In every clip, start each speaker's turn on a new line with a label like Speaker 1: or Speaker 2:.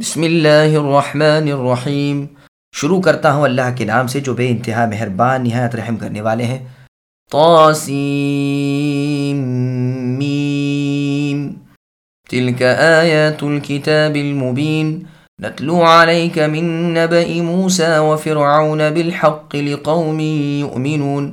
Speaker 1: بسم اللہ الرحمن الرحیم۔ شروع کرتا ہوں اللہ کے نام سے جو بے انتہا مہربان نہایت رحم کرنے والے ہیں۔ طاسیم، میم۔ تلك آیات الكتاب المبین۔ نتلو عليك من نبأ موسى وفرعون بالحق لقوم يؤمنون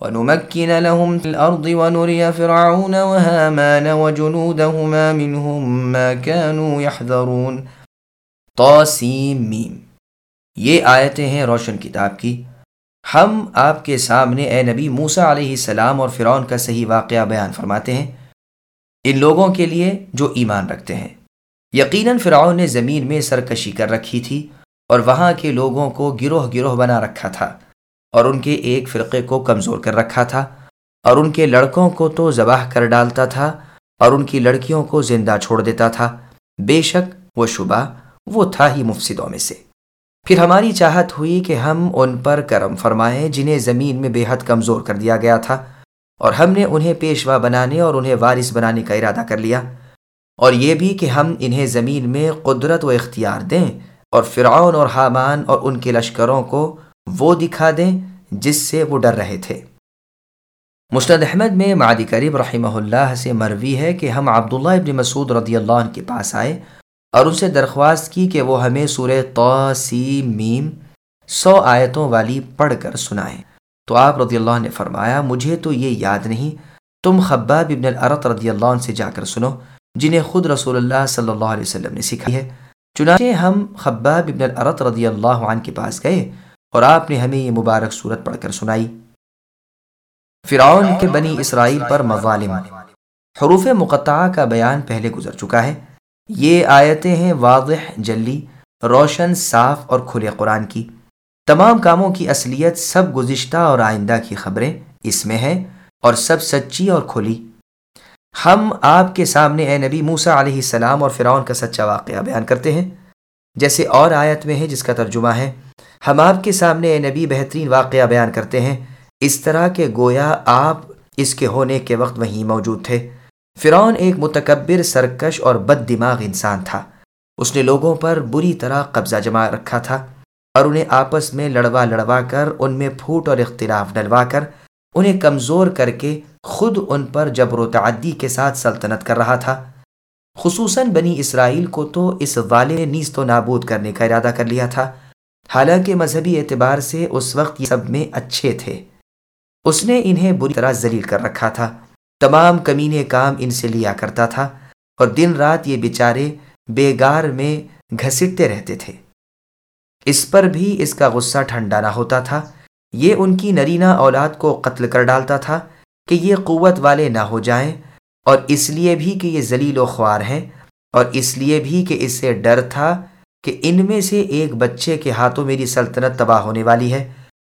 Speaker 1: ونمكن لهم في الأرض ونري فرعون وهامان وجنودهما منهم ما كانوا يحذرون.
Speaker 2: توسیم میم. یہ آیتیں ہیں روشن کتاب کی. ہم آپ کے سامنے اے نبی موسا علیہ السلام اور فرعون کا صحیح واقعہ بیان فرماتے ہیں. ان لوگوں کے لیے جو ایمان رکھتے ہیں. یقیناً فرعون نے زمین میں سرکشی کر رکھی تھی اور وہاں کے لوگوں کو گروہ گروہ بنا رکھا تھا. اور ان کے ایک فرقے کو کمزور کر رکھا تھا، اور ان کے لڑکوں کو تو ذبح کر ڈالتا تھا، اور ان کی لڑکیوں کو زندہ چھوڑ دیتا تھا۔ بے شک وہ شبہ وہ تھا ہی مفسدوں میں سے۔ پھر ہماری چاہت ہوئی کہ ہم ان پر کرم فرمائیں جنہیں زمین میں بے حد کمزور کر دیا گیا تھا، اور ہم نے انہیں پیشوا بنانے اور انہیں وارث بنانے کا ارادہ کر لیا۔ اور یہ بھی کہ ہم انہیں زمین میں قدرت و اختیار دیں اور فرعون اور حامان اور ان کے لشکروں کو وہ دکھا دیں جس سے وہ ڈر رہے تھے۔ مستد احمد میں معدی کریم رحمہ اللہ سے مروی ہے کہ ہم عبداللہ ابن مسعود رضی اللہ عنہ کے پاس آئے اور ان سے درخواست کی کہ وہ ہمیں سورہ توسی میم سو آیتوں والی پڑھ کر سنائیں۔ تو آپ رضی اللہ نے فرمایا، مجھے تو یہ یاد نہیں، تم خباب ابن العرت رضی اللہ عنہ سے جا کر سنو، جنہیں خود رسول اللہ صلی اللہ علیہ وسلم نے سکھائی ہے۔ چنانچہ ہم خباب ابن العرت رضی اللہ عنہ کے پاس گئے اور آپ نے ہمیں یہ مبارک صورت پڑھ کر سنائی۔ فرعون کے بنی اسرائیل پر مظالم۔ حروف مقطعہ کا بیان پہلے گزر چکا ہے۔ یہ آیتیں ہیں واضح، جلی، روشن، صاف اور کھلے قرآن کی۔ تمام کاموں کی اصلیت، سب گزشتہ اور آئندہ کی خبریں اس میں ہیں اور سب سچی اور کھلی۔ ہم آپ کے سامنے، اے نبی موسا علیہ السلام اور فرعون کا سچا واقعہ بیان کرتے ہیں۔ جیسے اور آیت میں ہے جس کا ترجمہ ہے۔ ہم آپ کے سامنے اے نبی بہترین واقعہ بیان کرتے ہیں۔ اس طرح کہ گویا آپ اس کے ہونے کے وقت وہیں موجود تھے۔ فرعون ایک متکبر، سرکش اور بد دماغ انسان تھا۔ اس نے لوگوں پر بری طرح قبضہ جما رکھا تھا اور انہیں آپس میں لڑوا لڑوا کر، ان میں پھوٹ اور اختلاف ڈلوا کر، انہیں کمزور کر کے خود ان پر جبر و تعدی کے ساتھ سلطنت کر رہا تھا۔ خصوصاً بنی اسرائیل کو تو اس والے نیز تو نابود کرنے کا ارادہ کر لیا تھا۔ حالانکہ مذہبی اعتبار سے اس وقت یہ سب میں اچھے تھے۔ اس نے انہیں بری طرح ذلیل کر رکھا تھا۔ تمام کمینے کام ان سے لیا کرتا تھا اور دن رات یہ بیچارے بیگار میں گھسٹتے رہتے تھے۔ اس پر بھی اس کا غصہ ٹھنڈا نہ ہوتا تھا۔ یہ ان کی نرینہ اولاد کو قتل کر ڈالتا تھا کہ یہ قوت والے نہ ہو جائیں اور اس لیے بھی کہ یہ ذلیل و خوار ہیں اور اس لیے بھی کہ اس سے ڈر تھا کہ ان میں سے ایک بچے کے ہاتھوں میری سلطنت تباہ ہونے والی ہے۔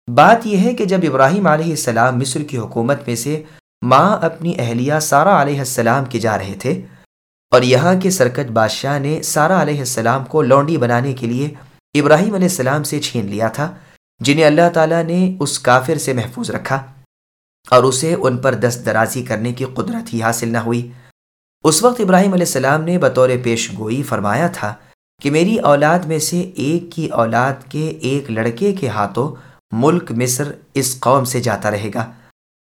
Speaker 2: بات یہ ہے کہ جب ابراہیم علیہ السلام مصر کی حکومت میں سے ماں اپنی اہلیہ سارا علیہ السلام کے جا رہے تھے اور یہاں کے سرکت بادشاہ نے سارا علیہ السلام کو لونڈی بنانے کے لیے ابراہیم علیہ السلام سے چھین لیا تھا، جنہیں اللہ تعالیٰ نے اس کافر سے محفوظ رکھا اور اسے ان پر دست درازی کرنے کی قدرت ہی حاصل نہ ہوئی۔ اس وقت ابراہیم علیہ السلام نے بطور پیش گوئی فرمایا تھا کہ میری اولاد میں سے ایک کی اولاد کے ایک لڑکے کے ہاتھوں ملک مصر اس قوم سے جاتا رہے گا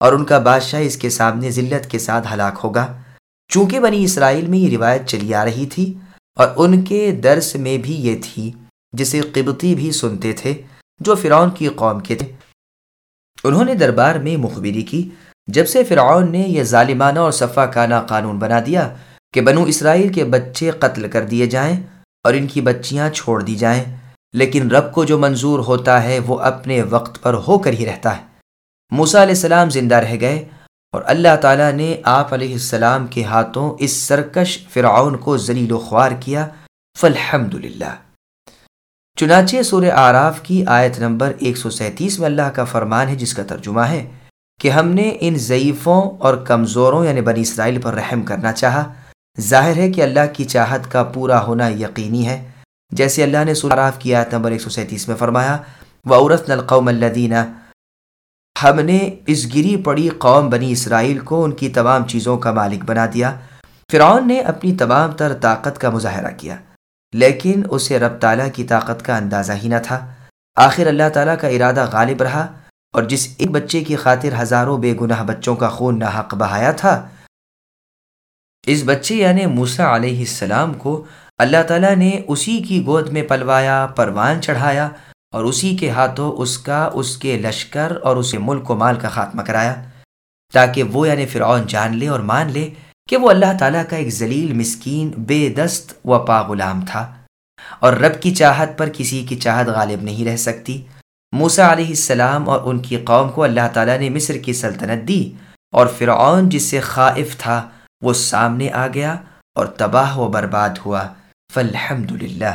Speaker 2: اور ان کا بادشاہ اس کے سامنے ذلت کے ساتھ ہلاک ہوگا۔ چونکہ بنی اسرائیل میں یہ روایت چلی آ رہی تھی اور ان کے درس میں بھی یہ تھی جسے قبطی بھی سنتے تھے جو فرعون کی قوم کے تھے۔ انہوں نے دربار میں مخبری کی۔ جب سے فرعون نے یہ ظالمانہ اور صفا کانہ قانون بنا دیا کہ بنو اسرائیل کے بچے قتل کر دیے جائیں اور ان کی بچیاں چھوڑ دی جائیں۔ لیکن رب کو جو منظور ہوتا ہے وہ اپنے وقت پر ہو کر ہی رہتا ہے۔ موسا علیہ السلام زندہ رہ گئے اور اللہ تعالیٰ نے آپ علیہ السلام کے ہاتھوں اس سرکش فرعون کو ذلیل و خوار کیا۔ فالحمد للہ
Speaker 1: چنانچہ سورہ آراف کی آیت نمبر 137 میں اللہ کا فرمان ہے، جس کا ترجمہ ہے کہ ہم نے ان ضعیفوں اور کمزوروں یعنی بنی اسرائیل پر رحم کرنا چاہا۔ ظاہر ہے کہ اللہ کی چاہت کا پورا ہونا یقینی ہے۔ جیسے اللہ نے سورہ آراف کی آیت نمبر 137 میں فرمایا و عورت القوم الدینہ ہم نے اس گری پڑی قوم بنی اسرائیل کو ان کی تمام چیزوں کا مالک بنا دیا۔ فرعون نے اپنی تمام تر طاقت کا مظاہرہ کیا، لیکن اسے رب تعالیٰ کی طاقت کا اندازہ ہی نہ تھا۔ آخر اللہ تعالیٰ کا ارادہ غالب رہا اور جس ایک بچے کی خاطر ہزاروں بے گناہ بچوں کا خون نہ حق بہایا تھا اس بچے یعنی موسا علیہ السلام کو اللہ تعالیٰ نے اسی کی گود میں پلوایا، پروان چڑھایا اور اسی کے ہاتھوں اس کا، اس کے لشکر اور اسے ملک و مال کا خاتمہ کرایا تاکہ وہ یعنی فرعون جان لے اور مان لے کہ وہ اللہ تعالیٰ کا ایک ذلیل، مسکین، بے دست و پا غلام تھا اور رب کی چاہت پر کسی کی چاہت غالب نہیں رہ سکتی۔ موسا علیہ السلام اور ان کی قوم کو اللہ تعالیٰ نے مصر کی سلطنت دی اور فرعون جس سے خائف تھا وہ سامنے آ گیا اور تباہ و برباد ہوا۔ فالحمد للہ